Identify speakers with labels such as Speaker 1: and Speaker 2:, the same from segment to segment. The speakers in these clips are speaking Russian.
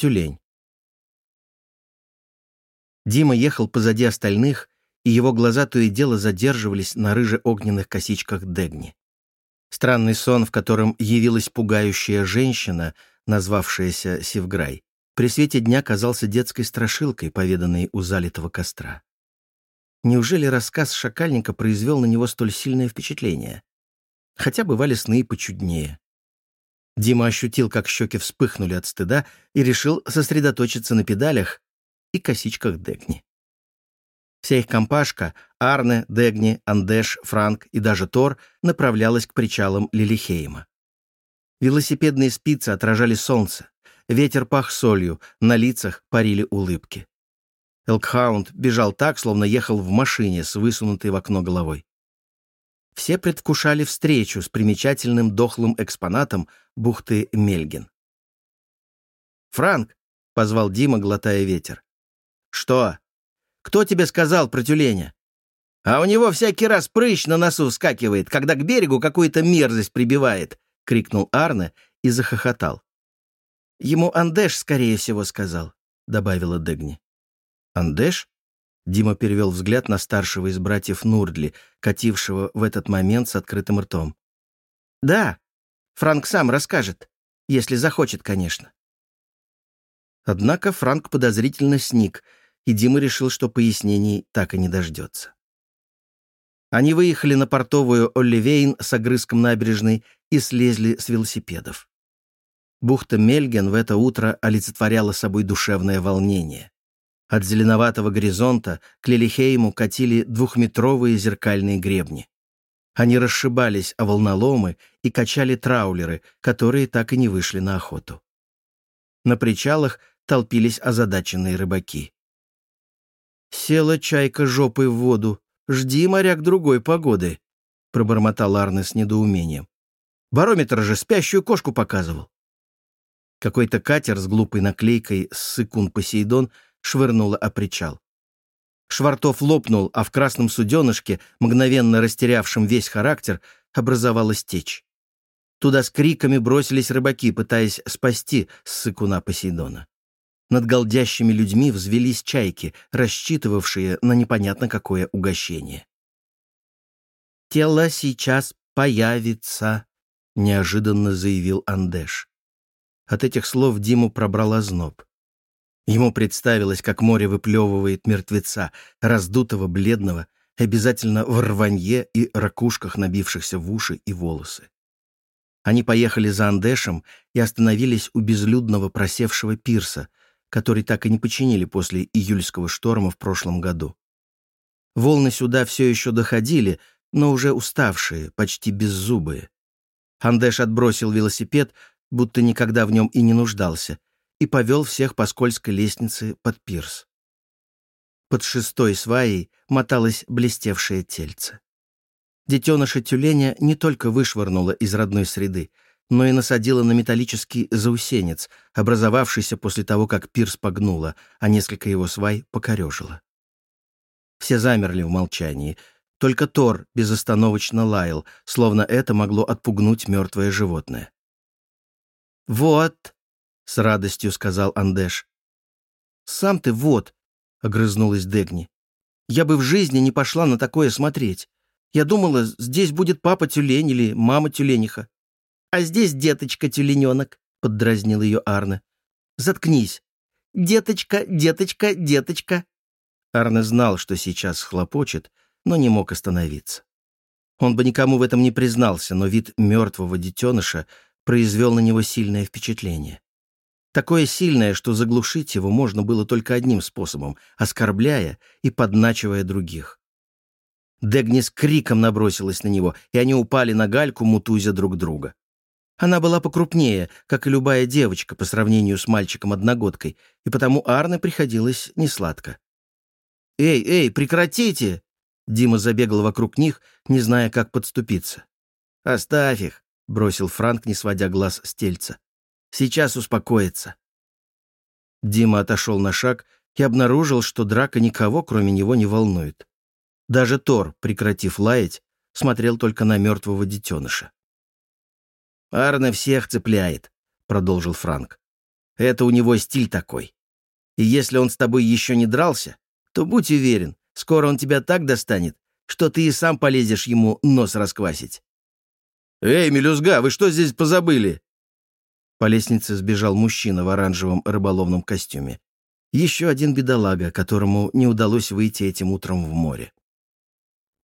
Speaker 1: тюлень. Дима ехал позади остальных, и его глаза то и дело задерживались на рыже-огненных косичках Дегни. Странный сон, в котором явилась пугающая женщина, назвавшаяся Севграй, при свете дня казался детской страшилкой, поведанной у залитого костра. Неужели рассказ Шакальника произвел на него столь сильное впечатление? Хотя бывали сны почуднее. Дима ощутил, как щеки вспыхнули от стыда, и решил сосредоточиться на педалях и косичках Дегни. Вся их компашка — Арне, Дегни, Андеш, Франк и даже Тор — направлялась к причалам Лилихейма. Велосипедные спицы отражали солнце, ветер пах солью, на лицах парили улыбки. Элкхаунд бежал так, словно ехал в машине с высунутой в окно головой. Все предвкушали встречу с примечательным дохлым экспонатом бухты Мельген. «Франк!» — позвал Дима, глотая ветер. «Что?» Кто тебе сказал про тюленя? А у него всякий раз прыщ на носу вскакивает, когда к берегу какую-то мерзость прибивает, — крикнул Арне и захохотал. Ему Андеш, скорее всего, сказал, — добавила Дегни. Андеш? Дима перевел взгляд на старшего из братьев Нурдли, катившего в этот момент с открытым ртом. «Да, Франк сам расскажет, если захочет, конечно». Однако Франк подозрительно сник — и Дима решил, что пояснений так и не дождется. Они выехали на портовую Олливейн с огрызком набережной и слезли с велосипедов. Бухта Мельген в это утро олицетворяла собой душевное волнение. От зеленоватого горизонта к Лилихейму катили двухметровые зеркальные гребни. Они расшибались о волноломы и качали траулеры, которые так и не вышли на охоту. На причалах толпились озадаченные рыбаки. «Села чайка жопой в воду. Жди, моряк, другой погоды», — пробормотал Арне с недоумением. «Барометр же спящую кошку показывал». Какой-то катер с глупой наклейкой «Ссыкун Посейдон» швырнуло о причал. Швартов лопнул, а в красном суденышке, мгновенно растерявшем весь характер, образовалась течь. Туда с криками бросились рыбаки, пытаясь спасти ссыкуна Посейдона. Над голдящими людьми взвелись чайки, рассчитывавшие на непонятно какое угощение. «Тело сейчас появится», — неожиданно заявил Андеш. От этих слов Диму пробрал озноб. Ему представилось, как море выплевывает мертвеца, раздутого, бледного, обязательно в рванье и ракушках, набившихся в уши и волосы. Они поехали за Андешем и остановились у безлюдного просевшего пирса, который так и не починили после июльского шторма в прошлом году. Волны сюда все еще доходили, но уже уставшие, почти беззубые. Андеш отбросил велосипед, будто никогда в нем и не нуждался, и повел всех по скользкой лестнице под пирс. Под шестой сваей моталось блестевшее тельце. Детеныша тюленя не только вышвырнула из родной среды, но и насадила на металлический заусенец, образовавшийся после того, как пирс погнула, а несколько его свай покорежило. Все замерли в молчании. Только Тор безостановочно лаял, словно это могло отпугнуть мертвое животное. «Вот», — с радостью сказал Андеш. «Сам ты вот», — огрызнулась Дегни. «Я бы в жизни не пошла на такое смотреть. Я думала, здесь будет папа тюлень или мама тюлениха. «А здесь деточка-тюлененок», — поддразнил ее Арне. «Заткнись. Деточка, деточка, деточка». Арне знал, что сейчас хлопочет, но не мог остановиться. Он бы никому в этом не признался, но вид мертвого детеныша произвел на него сильное впечатление. Такое сильное, что заглушить его можно было только одним способом — оскорбляя и подначивая других. Дегни с криком набросилась на него, и они упали на гальку, мутузя друг друга. Она была покрупнее, как и любая девочка по сравнению с мальчиком-одногодкой, и потому Арне приходилось несладко. «Эй, эй, прекратите!» Дима забегал вокруг них, не зная, как подступиться. «Оставь их», — бросил Франк, не сводя глаз с тельца. «Сейчас успокоится». Дима отошел на шаг и обнаружил, что драка никого, кроме него, не волнует. Даже Тор, прекратив лаять, смотрел только на мертвого детеныша. «Арне всех цепляет», — продолжил Франк. Это у него стиль такой. И если он с тобой еще не дрался, то будь уверен, скоро он тебя так достанет, что ты и сам полезешь ему нос расквасить. «Эй, мелюзга, вы что здесь позабыли?» По лестнице сбежал мужчина в оранжевом рыболовном костюме. Еще один бедолага, которому не удалось выйти этим утром в море.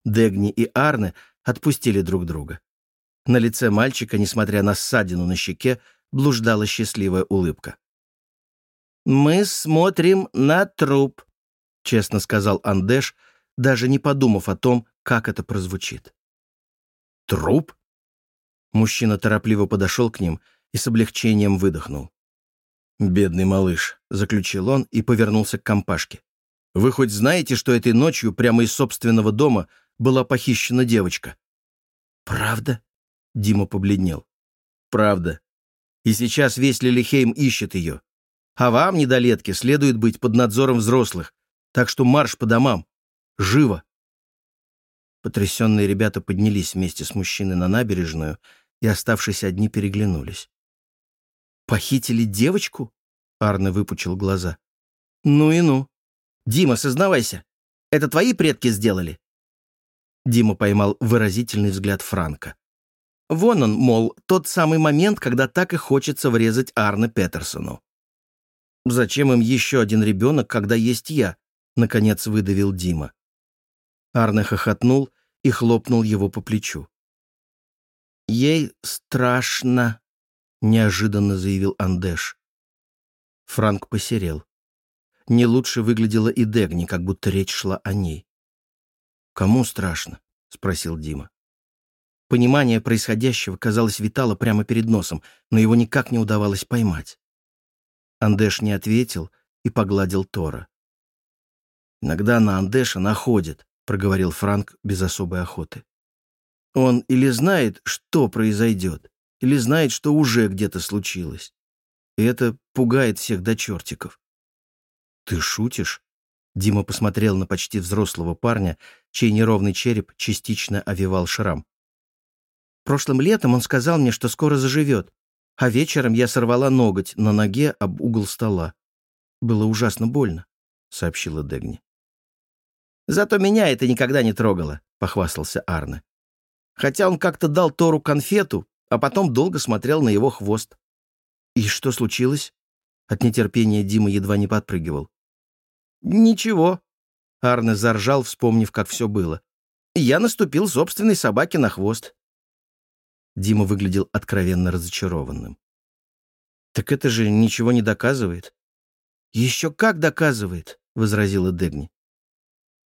Speaker 1: Дегни и Арне отпустили друг друга. На лице мальчика, несмотря на ссадину на щеке, блуждала счастливая улыбка. «Мы смотрим на труп», — честно сказал Андеш, даже не подумав о том, как это прозвучит. «Труп?» Мужчина торопливо подошел к ним и с облегчением выдохнул. «Бедный малыш», — заключил он и повернулся к компашке. «Вы хоть знаете, что этой ночью прямо из собственного дома была похищена девочка?» «Правда?» — Дима побледнел. «Правда. И сейчас весь Лилихейм ищет ее. А вам, недолетки, следует быть под надзором взрослых, так что марш по домам. Живо!» Потрясенные ребята поднялись вместе с мужчиной на набережную и, оставшись одни, переглянулись. «Похитили девочку?» — Арне выпучил глаза. «Ну и ну. Дима, сознавайся, это твои предки сделали?» Дима поймал выразительный взгляд Франка. Вон он, мол, тот самый момент, когда так и хочется врезать Арне Петерсону. «Зачем им еще один ребенок, когда есть я?» — наконец выдавил Дима. Арне хохотнул и хлопнул его по плечу. «Ей страшно», — неожиданно заявил Андеш. Франк посерел. Не лучше выглядела и Дегни, как будто речь шла о ней. «Кому страшно?» — спросил Дима. Понимание происходящего, казалось, витало прямо перед носом, но его никак не удавалось поймать. Андеш не ответил и погладил Тора. «Иногда на Андеша находит», — проговорил Франк без особой охоты. «Он или знает, что произойдет, или знает, что уже где-то случилось. И это пугает всех до чертиков». «Ты шутишь?» Дима посмотрел на почти взрослого парня, чей неровный череп частично овивал шрам. «Прошлым летом он сказал мне, что скоро заживет, а вечером я сорвала ноготь на ноге об угол стола. Было ужасно больно», — сообщила Дегни. «Зато меня это никогда не трогало», — похвастался Арне. Хотя он как-то дал Тору конфету, а потом долго смотрел на его хвост. «И что случилось?» От нетерпения Дима едва не подпрыгивал. «Ничего». Арне заржал, вспомнив, как все было. «Я наступил собственной собаке на хвост». Дима выглядел откровенно разочарованным. «Так это же ничего не доказывает». «Еще как доказывает», — возразила Дегни.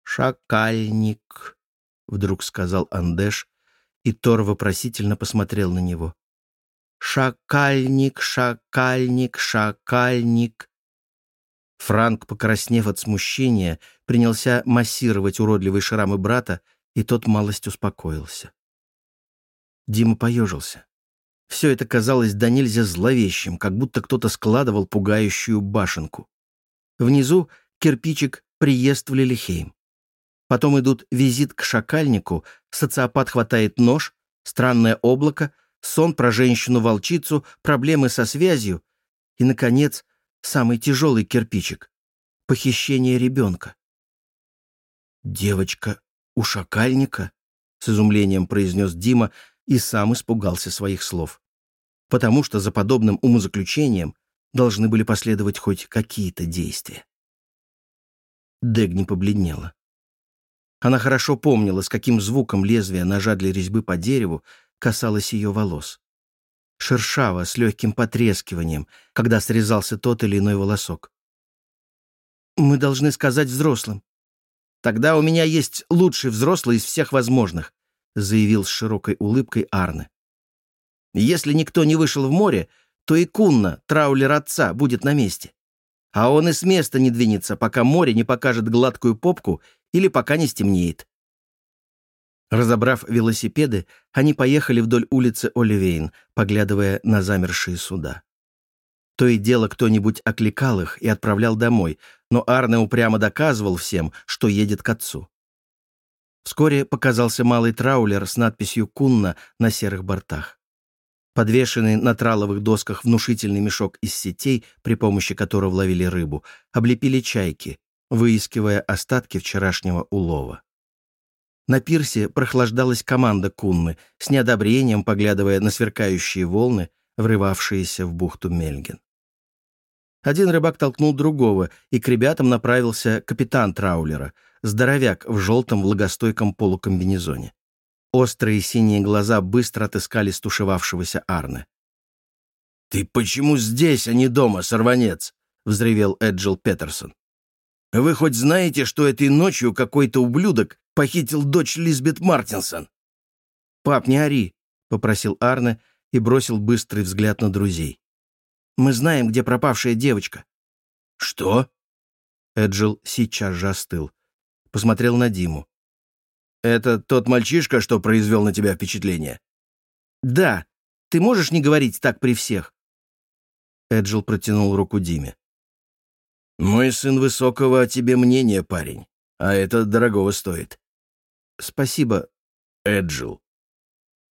Speaker 1: «Шакальник», — вдруг сказал Андеш, и Тор вопросительно посмотрел на него. «Шакальник, шакальник, шакальник», Франк, покраснев от смущения, принялся массировать уродливые шрамы брата, и тот малость успокоился. Дима поежился. Все это казалось до нельзя зловещим, как будто кто-то складывал пугающую башенку. Внизу кирпичик «Приезд в Лилихейм». Потом идут визит к шакальнику, социопат хватает нож, странное облако, сон про женщину-волчицу, проблемы со связью и, наконец, самый тяжелый кирпичик — похищение ребенка. «Девочка у шакальника?» — с изумлением произнес Дима и сам испугался своих слов. Потому что за подобным умозаключением должны были последовать хоть какие-то действия. Дегни побледнела. Она хорошо помнила, с каким звуком лезвие ножа для резьбы по дереву касалось ее волос шершаво, с легким потрескиванием, когда срезался тот или иной волосок. «Мы должны сказать взрослым. Тогда у меня есть лучший взрослый из всех возможных», заявил с широкой улыбкой Арне. «Если никто не вышел в море, то и Кунна, траулер отца, будет на месте. А он и с места не двинется, пока море не покажет гладкую попку или пока не стемнеет. Разобрав велосипеды, они поехали вдоль улицы Оливейн, поглядывая на замершие суда. То и дело кто-нибудь окликал их и отправлял домой, но Арне упрямо доказывал всем, что едет к отцу. Вскоре показался малый траулер с надписью «Кунна» на серых бортах. Подвешенный на траловых досках внушительный мешок из сетей, при помощи которого ловили рыбу, облепили чайки, выискивая остатки вчерашнего улова. На пирсе прохлаждалась команда Кунны, с неодобрением поглядывая на сверкающие волны, врывавшиеся в бухту Мельген. Один рыбак толкнул другого, и к ребятам направился капитан траулера, здоровяк в желтом влагостойком полукомбинезоне. Острые синие глаза быстро отыскали стушевавшегося Арне. «Ты почему здесь, а не дома, сорванец?» — взревел Эджил Петерсон. «Вы хоть знаете, что этой ночью какой-то ублюдок похитил дочь Лизбет Мартинсон?» «Пап, не ори», — попросил Арне и бросил быстрый взгляд на друзей. «Мы знаем, где пропавшая девочка». «Что?» Эджил сейчас же остыл. Посмотрел на Диму. «Это тот мальчишка, что произвел на тебя впечатление?» «Да. Ты можешь не говорить так при всех?» Эджил протянул руку Диме. «Мой сын высокого о тебе мнения, парень, а это дорогого стоит». «Спасибо, Эджил».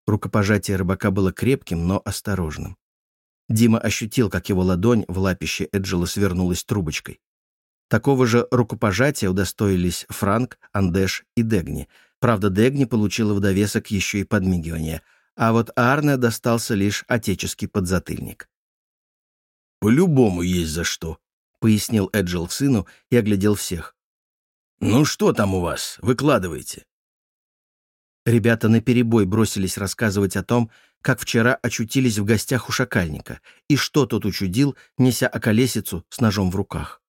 Speaker 1: Рукопожатие рыбака было крепким, но осторожным. Дима ощутил, как его ладонь в лапище Эджила свернулась трубочкой. Такого же рукопожатия удостоились Франк, Андеш и Дегни — Правда, Дегни получила в довесок еще и подмигивание, а вот Арне достался лишь отеческий подзатыльник. «По-любому есть за что», — пояснил Эджил сыну и оглядел всех. «Ну что там у вас? Выкладывайте». Ребята наперебой бросились рассказывать о том, как вчера очутились в гостях у шакальника и что тот учудил, неся околесицу с ножом в руках.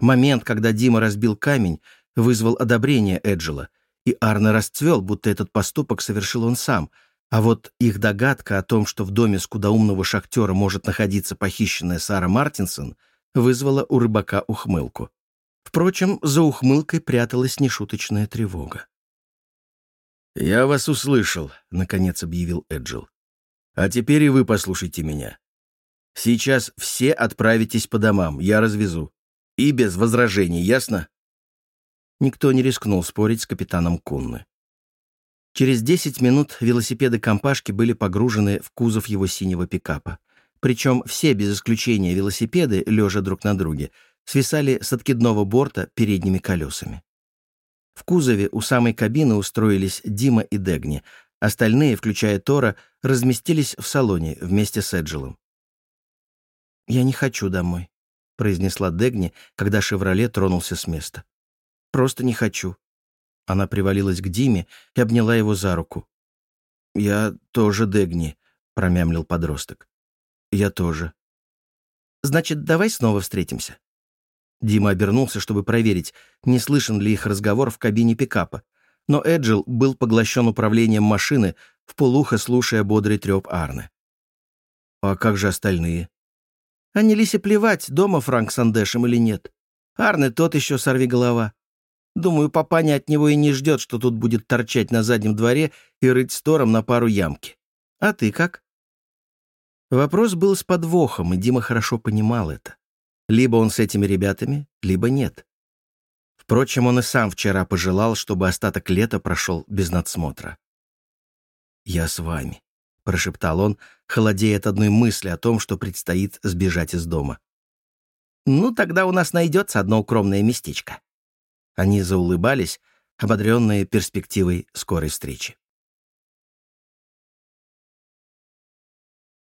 Speaker 1: Момент, когда Дима разбил камень, вызвал одобрение Эджела, и Арне расцвел, будто этот поступок совершил он сам, а вот их догадка о том, что в доме скудоумного шахтера может находиться похищенная Сара Мартинсон, вызвала у рыбака ухмылку. Впрочем, за ухмылкой пряталась нешуточная тревога. «Я вас услышал», — наконец объявил Эджил. «А теперь и вы послушайте меня. Сейчас все отправитесь по домам, я развезу. И без возражений, ясно?» Никто не рискнул спорить с капитаном Кунны. Через 10 минут велосипеды-компашки были погружены в кузов его синего пикапа. Причем все, без исключения велосипеды, лежа друг на друге, свисали с откидного борта передними колесами. В кузове у самой кабины устроились Дима и Дегни, остальные, включая Тора, разместились в салоне вместе с Эджилом. «Я не хочу домой», — произнесла Дегни, когда «Шевроле» тронулся с места. Просто не хочу». Она привалилась к Диме и обняла его за руку. «Я тоже Дегни», — промямлил подросток. «Я тоже». «Значит, давай снова встретимся». Дима обернулся, чтобы проверить, не слышен ли их разговор в кабине пикапа. Но Эджил был поглощен управлением машины, в полухо слушая бодрый треп Арны. «А как же остальные?» «А не Лисе плевать, дома Франк с Андешем или нет. Арны тот еще сорви голова. Думаю, папаня от него и не ждет, что тут будет торчать на заднем дворе и рыть стором на пару ямки. А ты как? Вопрос был с подвохом, и Дима хорошо понимал это. Либо он с этими ребятами, либо нет. Впрочем, он и сам вчера пожелал, чтобы остаток лета прошел без надсмотра. «Я с вами», — прошептал он, холодея от одной мысли о том, что предстоит сбежать из дома. «Ну, тогда у нас найдется одно укромное местечко», они заулыбались, ободренные перспективой скорой встречи.